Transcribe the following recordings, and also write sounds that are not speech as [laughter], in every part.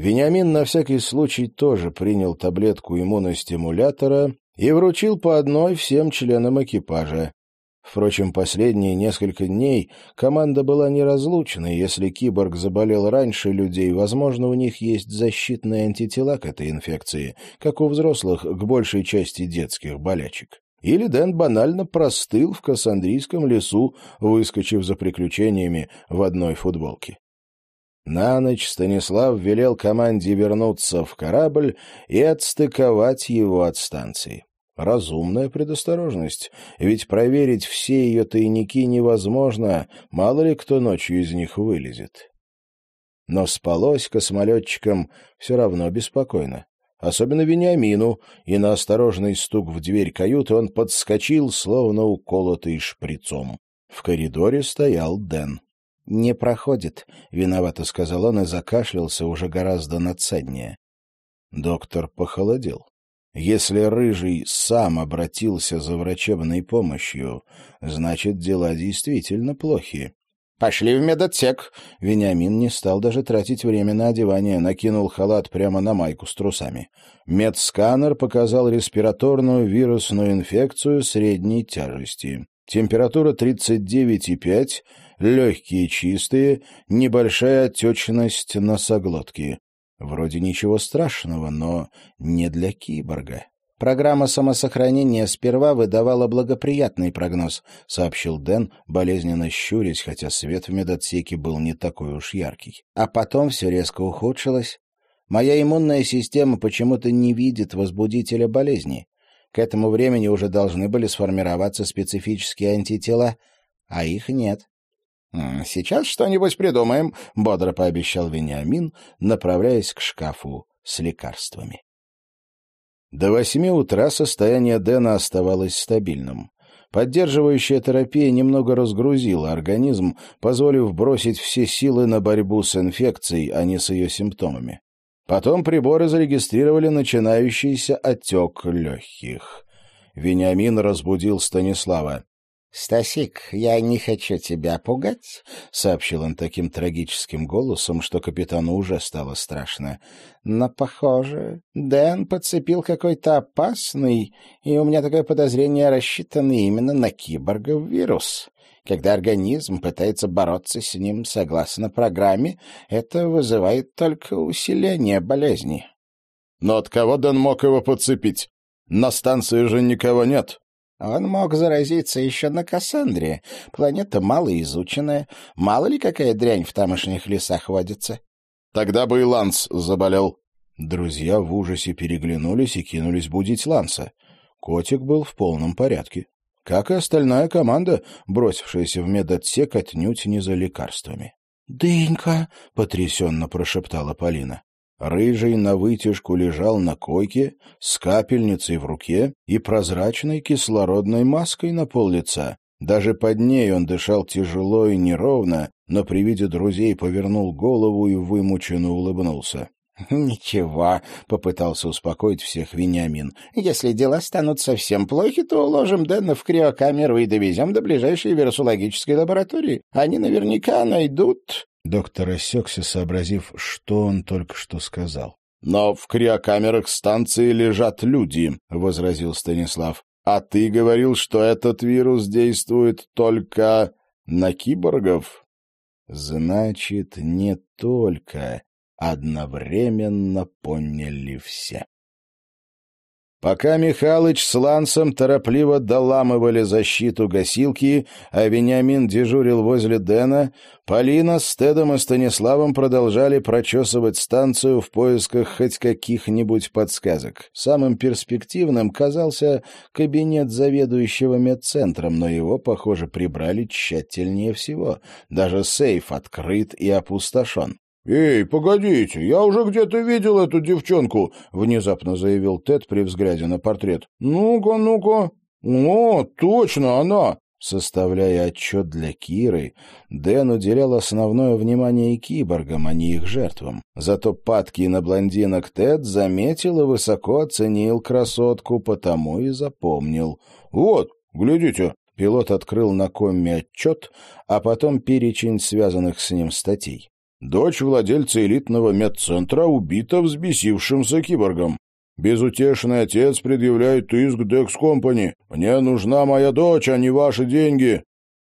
Вениамин на всякий случай тоже принял таблетку иммуностимулятора и вручил по одной всем членам экипажа. Впрочем, последние несколько дней команда была неразлучна, и если киборг заболел раньше людей, возможно, у них есть защитные антитела к этой инфекции, как у взрослых к большей части детских болячек. Или Дэн банально простыл в Кассандрийском лесу, выскочив за приключениями в одной футболке. На ночь Станислав велел команде вернуться в корабль и отстыковать его от станции. Разумная предосторожность, ведь проверить все ее тайники невозможно, мало ли кто ночью из них вылезет. Но спалось космолетчикам все равно беспокойно. Особенно Вениамину, и на осторожный стук в дверь каюты он подскочил, словно уколотый шприцом. В коридоре стоял Дэн. «Не проходит», — виновато сказал он и закашлялся уже гораздо надсаднее. Доктор похолодел. Если Рыжий сам обратился за врачебной помощью, значит, дела действительно плохи. «Пошли в медотсек!» Вениамин не стал даже тратить время на одевание, накинул халат прямо на майку с трусами. Медсканер показал респираторную вирусную инфекцию средней тяжести. Температура 39,5, легкие чистые, небольшая отечность носоглотки. Вроде ничего страшного, но не для киборга. Программа самосохранения сперва выдавала благоприятный прогноз, сообщил Дэн, болезненно щурясь, хотя свет в медотсеке был не такой уж яркий. А потом все резко ухудшилось. Моя иммунная система почему-то не видит возбудителя болезни. К этому времени уже должны были сформироваться специфические антитела, а их нет. «Сейчас что-нибудь придумаем», — бодро пообещал Вениамин, направляясь к шкафу с лекарствами. До восьми утра состояние Дэна оставалось стабильным. Поддерживающая терапия немного разгрузила организм, позволив бросить все силы на борьбу с инфекцией, а не с ее симптомами. Потом приборы зарегистрировали начинающийся отек легких. Вениамин разбудил Станислава. — Стасик, я не хочу тебя пугать, — сообщил он таким трагическим голосом, что капитану уже стало страшно. — Но, похоже, Дэн подцепил какой-то опасный, и у меня такое подозрение рассчитанный именно на киборгов вирус. Когда организм пытается бороться с ним согласно программе, это вызывает только усиление болезни. — Но от кого Дэн мог его подцепить? На станции же никого нет. Он мог заразиться еще на Кассандре. Планета малоизученная. Мало ли какая дрянь в тамошних лесах водится. Тогда бы и Ланс заболел. Друзья в ужасе переглянулись и кинулись будить Ланса. Котик был в полном порядке. Как и остальная команда, бросившаяся в медотсек отнюдь не за лекарствами. «Дынька!» — потрясенно прошептала Полина. Рыжий на вытяжку лежал на койке с капельницей в руке и прозрачной кислородной маской на пол лица. Даже под ней он дышал тяжело и неровно, но при виде друзей повернул голову и вымученно улыбнулся. [laughs] «Ничего», — попытался успокоить всех Вениамин. «Если дела станут совсем плохи, то уложим Дэна в криокамеру и довезем до ближайшей вирусологической лаборатории. Они наверняка найдут...» Доктор осекся, сообразив, что он только что сказал. — Но в криокамерах станции лежат люди, — возразил Станислав. — А ты говорил, что этот вирус действует только на киборгов? — Значит, не только. Одновременно поняли все. Пока Михалыч с Лансом торопливо доламывали защиту гасилки, а Вениамин дежурил возле Дэна, Полина с Тедом и Станиславом продолжали прочесывать станцию в поисках хоть каких-нибудь подсказок. Самым перспективным казался кабинет заведующего медцентром, но его, похоже, прибрали тщательнее всего. Даже сейф открыт и опустошен. «Эй, погодите, я уже где-то видел эту девчонку», — внезапно заявил Тед при взгляде на портрет. «Ну-ка, ну-ка. О, точно она!» Составляя отчет для Киры, Дэн уделял основное внимание киборгам, а не их жертвам. Зато падкий на блондинок Тед заметил и высоко оценил красотку, потому и запомнил. «Вот, глядите!» Пилот открыл на комме отчет, а потом перечень связанных с ним статей. Дочь владельца элитного медцентра убита взбесившимся киборгом. Безутешный отец предъявляет иск Декс Компани. Мне нужна моя дочь, а не ваши деньги.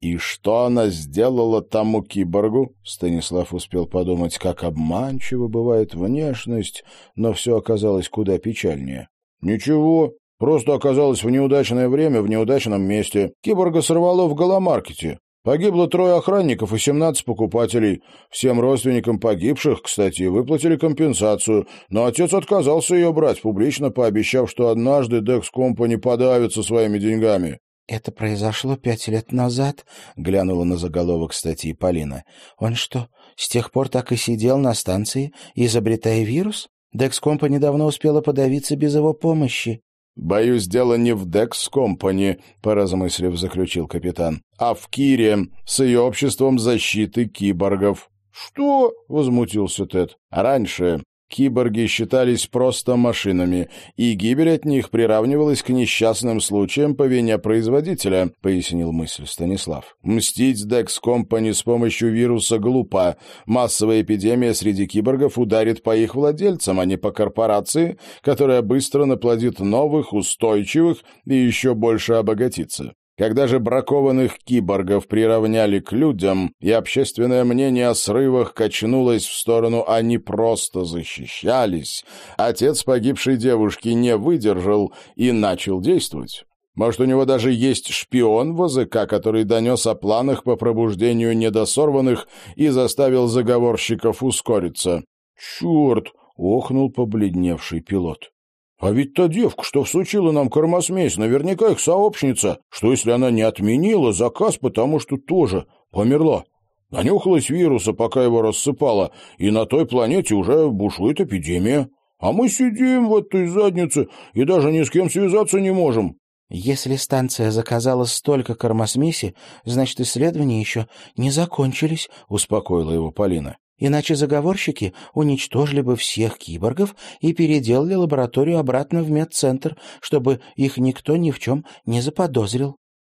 «И что она сделала тому киборгу?» Станислав успел подумать, как обманчиво бывает внешность, но все оказалось куда печальнее. «Ничего, просто оказалась в неудачное время в неудачном месте. Киборга сорвало в голомаркете. Погибло трое охранников и семнадцать покупателей. Всем родственникам погибших, кстати, выплатили компенсацию, но отец отказался ее брать, публично пообещав, что однажды Декс Компани подавится своими деньгами. «Это произошло пять лет назад», — глянула на заголовок статьи Полина. «Он что, с тех пор так и сидел на станции, изобретая вирус? Декс Компани давно успела подавиться без его помощи». «Боюсь, дело не в Декс Компани», — поразмыслив, заключил капитан, «а в Кире с ее обществом защиты киборгов». «Что?» — возмутился Тед. «Раньше Киборги считались просто машинами, и гибель от них приравнивалась к несчастным случаям по вине производителя, пояснил мысль Станислав. Мстить Dex Company с помощью вируса глупо. Массовая эпидемия среди киборгов ударит по их владельцам, а не по корпорации, которая быстро наплодит новых, устойчивых и еще больше обогатится. Когда же бракованных киборгов приравняли к людям, и общественное мнение о срывах качнулось в сторону «они просто защищались», отец погибшей девушки не выдержал и начал действовать. Может, у него даже есть шпион в ОЗК, который донес о планах по пробуждению недосорванных и заставил заговорщиков ускориться. «Черт!» — охнул побледневший пилот. А ведь та девка, что всучила нам кормосмесь, наверняка их сообщница. Что, если она не отменила заказ, потому что тоже померла? Нанюхалась вируса, пока его рассыпала, и на той планете уже бушует эпидемия. А мы сидим в этой заднице и даже ни с кем связаться не можем. Если станция заказала столько кормосмеси, значит, исследования еще не закончились, — успокоила его Полина. Иначе заговорщики уничтожили бы всех киборгов и переделали лабораторию обратно в медцентр, чтобы их никто ни в чем не заподозрил.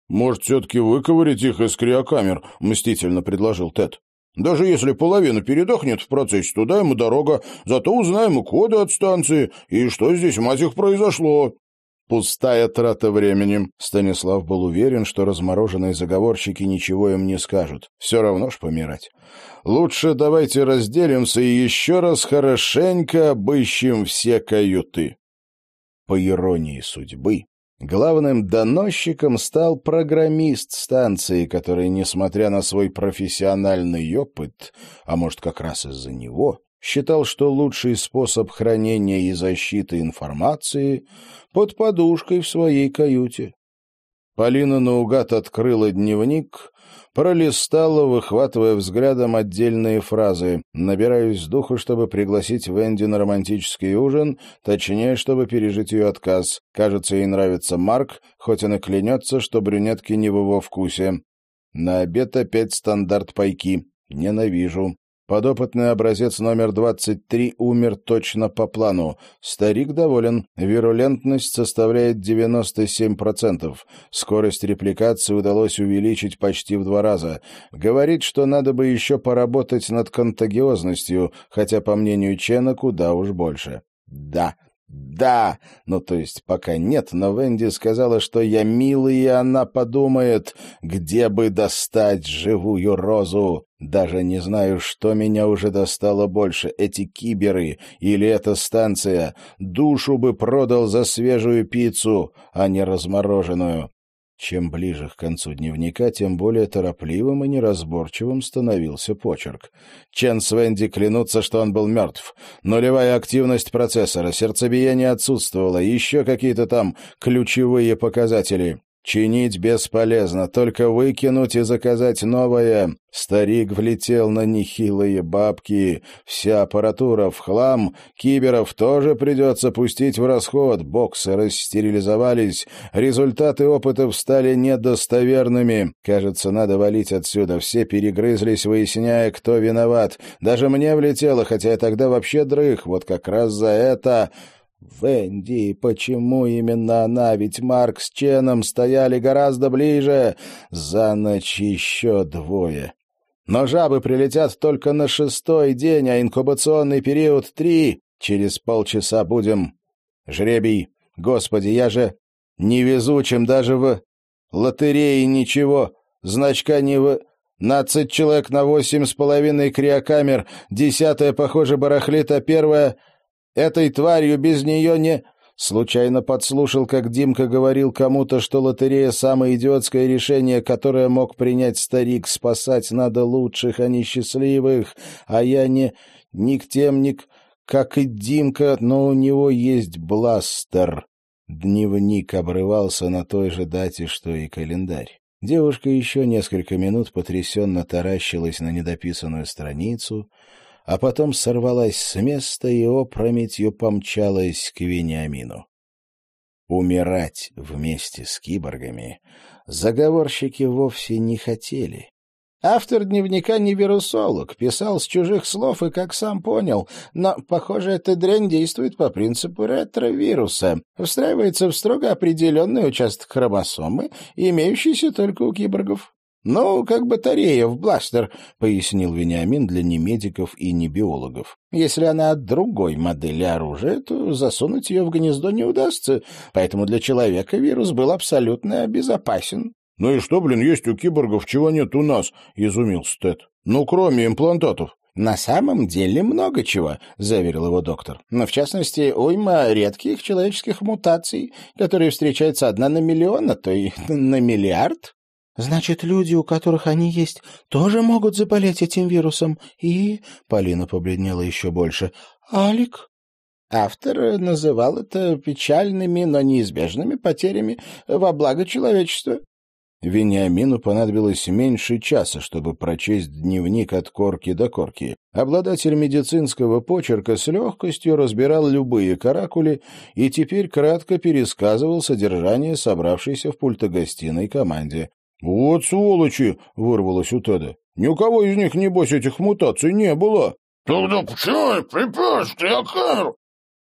«Может, все-таки выковырить их из криокамер?» — мстительно предложил Тед. «Даже если половина передохнет в процессе, туда ему дорога, зато узнаем и коды от станции, и что здесь, мать их, произошло». Пустая трата времени. Станислав был уверен, что размороженные заговорщики ничего им не скажут. Все равно ж помирать. Лучше давайте разделимся и еще раз хорошенько обыщем все каюты. По иронии судьбы, главным доносчиком стал программист станции, который, несмотря на свой профессиональный опыт, а может, как раз из-за него, считал, что лучший способ хранения и защиты информации — под подушкой в своей каюте. Полина наугад открыла дневник, пролистала, выхватывая взглядом отдельные фразы. Набираюсь духа, чтобы пригласить Венди на романтический ужин, точнее, чтобы пережить ее отказ. Кажется, ей нравится Марк, хоть он и клянется, что брюнетки не в его вкусе. На обед опять стандарт пайки. Ненавижу. Подопытный образец номер 23 умер точно по плану. Старик доволен. Вирулентность составляет 97%. Скорость репликации удалось увеличить почти в два раза. Говорит, что надо бы еще поработать над контагиозностью, хотя, по мнению Чена, куда уж больше. Да, «Да!» Ну, то есть пока нет, но Венди сказала, что я милый, и она подумает, где бы достать живую розу. Даже не знаю, что меня уже достало больше, эти киберы или эта станция. Душу бы продал за свежую пиццу, а не размороженную. Чем ближе к концу дневника, тем более торопливым и неразборчивым становился почерк. Чен с Венди клянутся, что он был мертв. Нулевая активность процессора, сердцебиение отсутствовало, еще какие-то там ключевые показатели. Чинить бесполезно, только выкинуть и заказать новое. Старик влетел на нехилые бабки. Вся аппаратура в хлам. Киберов тоже придется пустить в расход. Боксы расстерилизовались. Результаты опытов стали недостоверными. Кажется, надо валить отсюда. Все перегрызлись, выясняя, кто виноват. Даже мне влетело, хотя я тогда вообще дрых. Вот как раз за это... Венди, почему именно она? Ведь Марк с Ченом стояли гораздо ближе. За ночь еще двое. Но жабы прилетят только на шестой день, а инкубационный период — три. Через полчаса будем. Жребий. Господи, я же невезучим даже в лотерее ничего. Значка не в... Нацать человек на восемь с половиной криокамер, десятая, похоже, барахлит, а первая... Этой тварью без нее не... Случайно подслушал, как Димка говорил кому-то, что лотерея — самое идиотское решение, которое мог принять старик. Спасать надо лучших, а не счастливых. А я не... ни к тем, ни к... как и Димка, но у него есть бластер. Дневник обрывался на той же дате, что и календарь. Девушка еще несколько минут потрясенно таращилась на недописанную страницу, а потом сорвалась с места и опрометью помчалась к Вениамину. Умирать вместе с киборгами заговорщики вовсе не хотели. Автор дневника не вирусолог, писал с чужих слов и как сам понял, но, похоже, эта дрянь действует по принципу ретровируса, встраивается в строго определенный участок хромосомы, имеющийся только у киборгов. «Ну, как батарея в бластер», — пояснил Вениамин для немедиков и не биологов. «Если она от другой модели оружия, то засунуть ее в гнездо не удастся, поэтому для человека вирус был абсолютно безопасен». «Ну и что, блин, есть у киборгов, чего нет у нас?» — изумился Тед. «Ну, кроме имплантатов». «На самом деле много чего», — заверил его доктор. «Но, в частности, уйма редких человеческих мутаций, которые встречаются одна на миллион, а то и [laughs] на миллиард». «Значит, люди, у которых они есть, тоже могут заболеть этим вирусом. И...» — Полина побледнела еще больше. «Алик?» Автор называл это печальными, но неизбежными потерями во благо человечества. Вениамину понадобилось меньше часа, чтобы прочесть дневник от корки до корки. Обладатель медицинского почерка с легкостью разбирал любые каракули и теперь кратко пересказывал содержание собравшейся в пультогостиной команде. «Вот сволочи!» — вырвалось у Теда. «Ни у кого из них, небось, этих мутаций не было!» «Тогда почему припёрся Криокамеру?»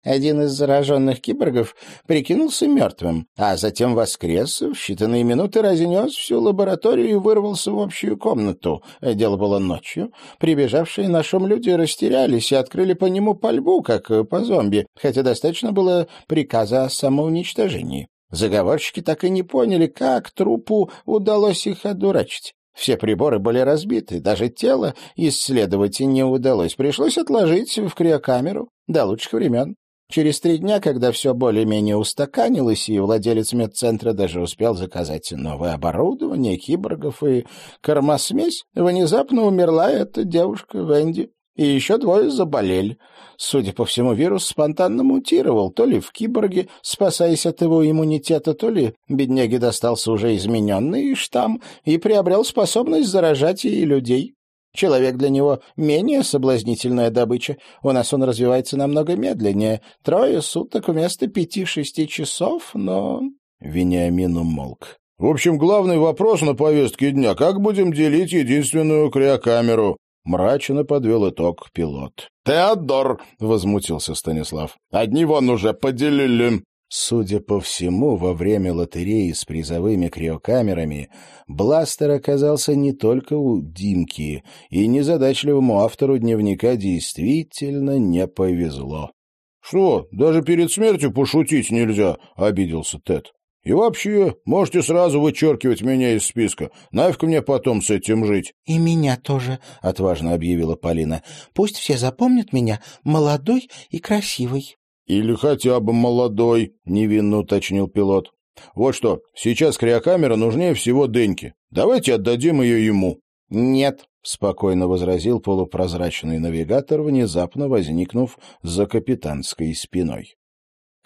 Один из зараженных киборгов прикинулся мертвым, а затем воскрес, в считанные минуты разнес всю лабораторию и вырвался в общую комнату. Дело было ночью. Прибежавшие на шум люди растерялись и открыли по нему пальбу, как по зомби, хотя достаточно было приказа о самоуничтожении. Заговорщики так и не поняли, как трупу удалось их одурачить. Все приборы были разбиты, даже тело исследовать не удалось. Пришлось отложить в криокамеру до лучших времен. Через три дня, когда все более-менее устаканилось, и владелец медцентра даже успел заказать новое оборудование, киборгов и кормосмесь, внезапно умерла эта девушка Венди. И еще двое заболели. Судя по всему, вирус спонтанно мутировал, то ли в киборге, спасаясь от его иммунитета, то ли бедняге достался уже измененный штамм и приобрел способность заражать и людей. Человек для него менее соблазнительная добыча. У нас он развивается намного медленнее. Трое суток вместо пяти-шести часов, но...» Вениамин умолк. «В общем, главный вопрос на повестке дня — как будем делить единственную криокамеру?» Мрачно подвел итог пилот. «Теодор!» — возмутился Станислав. «Одни вон уже поделили!» Судя по всему, во время лотереи с призовыми криокамерами бластер оказался не только у Димки, и незадачливому автору дневника действительно не повезло. — Что, даже перед смертью пошутить нельзя? — обиделся Тед. — И вообще, можете сразу вычеркивать меня из списка. Нафиг мне потом с этим жить. — И меня тоже, — отважно объявила Полина. — Пусть все запомнят меня молодой и красивой. «Или хотя бы молодой», — невинно уточнил пилот. «Вот что, сейчас криокамера нужнее всего Деньке. Давайте отдадим ее ему». «Нет», — спокойно возразил полупрозрачный навигатор, внезапно возникнув за капитанской спиной.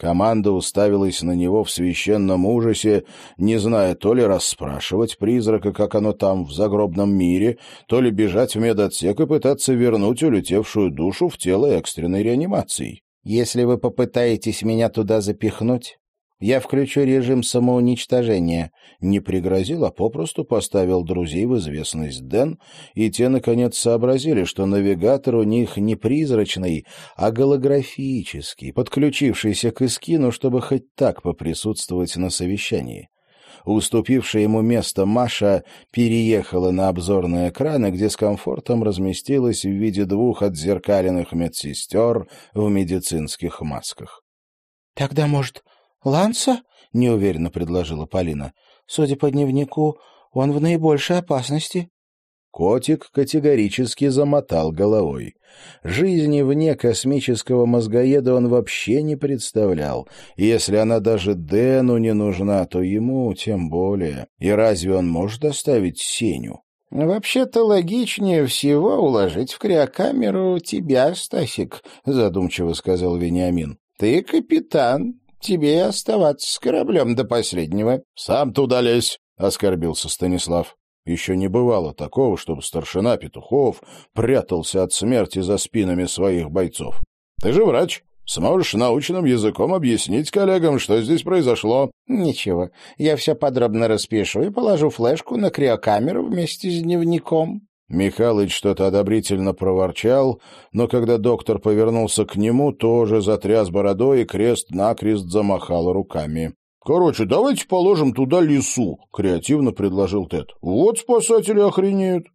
Команда уставилась на него в священном ужасе, не зная то ли расспрашивать призрака, как оно там, в загробном мире, то ли бежать в медотсек и пытаться вернуть улетевшую душу в тело экстренной реанимации. Если вы попытаетесь меня туда запихнуть, я включу режим самоуничтожения. Не пригрозил, а попросту поставил друзей в известность Дэн, и те, наконец, сообразили, что навигатор у них не призрачный, а голографический, подключившийся к Искину, чтобы хоть так поприсутствовать на совещании. Уступившая ему место Маша переехала на обзорные экраны, где с комфортом разместилась в виде двух отзеркаленных медсестер в медицинских масках. — Тогда, может, Ланса? — неуверенно предложила Полина. — Судя по дневнику, он в наибольшей опасности. Котик категорически замотал головой. Жизни вне космического мозгоеда он вообще не представлял. И если она даже Дэну не нужна, то ему тем более. И разве он может оставить Сеню? «Вообще-то логичнее всего уложить в криокамеру тебя, Стасик», — задумчиво сказал Вениамин. «Ты капитан, тебе оставаться с кораблем до последнего». «Сам туда лезь», — оскорбился Станислав. Еще не бывало такого, чтобы старшина Петухов прятался от смерти за спинами своих бойцов. Ты же врач. Сможешь научным языком объяснить коллегам, что здесь произошло? Ничего, я все подробно распишу и положу флешку на криокамеру вместе с дневником. Михалыч что-то одобрительно проворчал, но когда доктор повернулся к нему, тоже затряс бородой и крест-накрест замахал руками. «Короче, давайте положим туда лесу», — креативно предложил Тед. «Вот спасатели охренеют».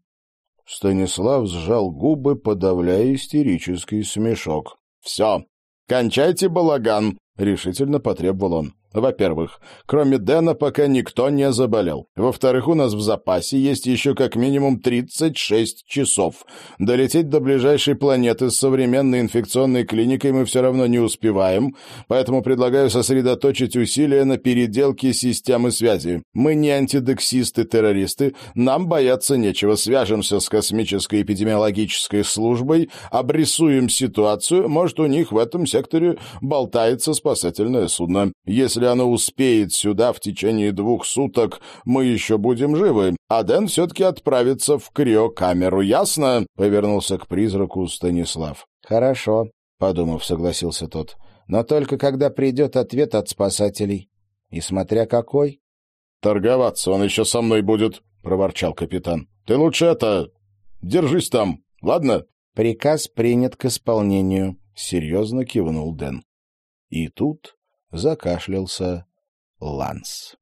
Станислав сжал губы, подавляя истерический смешок. «Все, кончайте балаган», — решительно потребовал он. Во-первых, кроме Дэна пока никто не заболел. Во-вторых, у нас в запасе есть еще как минимум 36 часов. Долететь до ближайшей планеты с современной инфекционной клиникой мы все равно не успеваем, поэтому предлагаю сосредоточить усилия на переделке системы связи. Мы не антидексисты-террористы, нам бояться нечего. Свяжемся с космической эпидемиологической службой, обрисуем ситуацию, может, у них в этом секторе болтается спасательное судно. Если если оно успеет сюда в течение двух суток, мы еще будем живы, а Дэн все-таки отправится в криокамеру, ясно?» — повернулся к призраку Станислав. «Хорошо», — подумав, согласился тот. «Но только когда придет ответ от спасателей. И смотря какой». «Торговаться он еще со мной будет», — проворчал капитан. «Ты лучше это... Держись там, ладно?» «Приказ принят к исполнению», — серьезно кивнул Дэн. И тут закашлялся Ланс.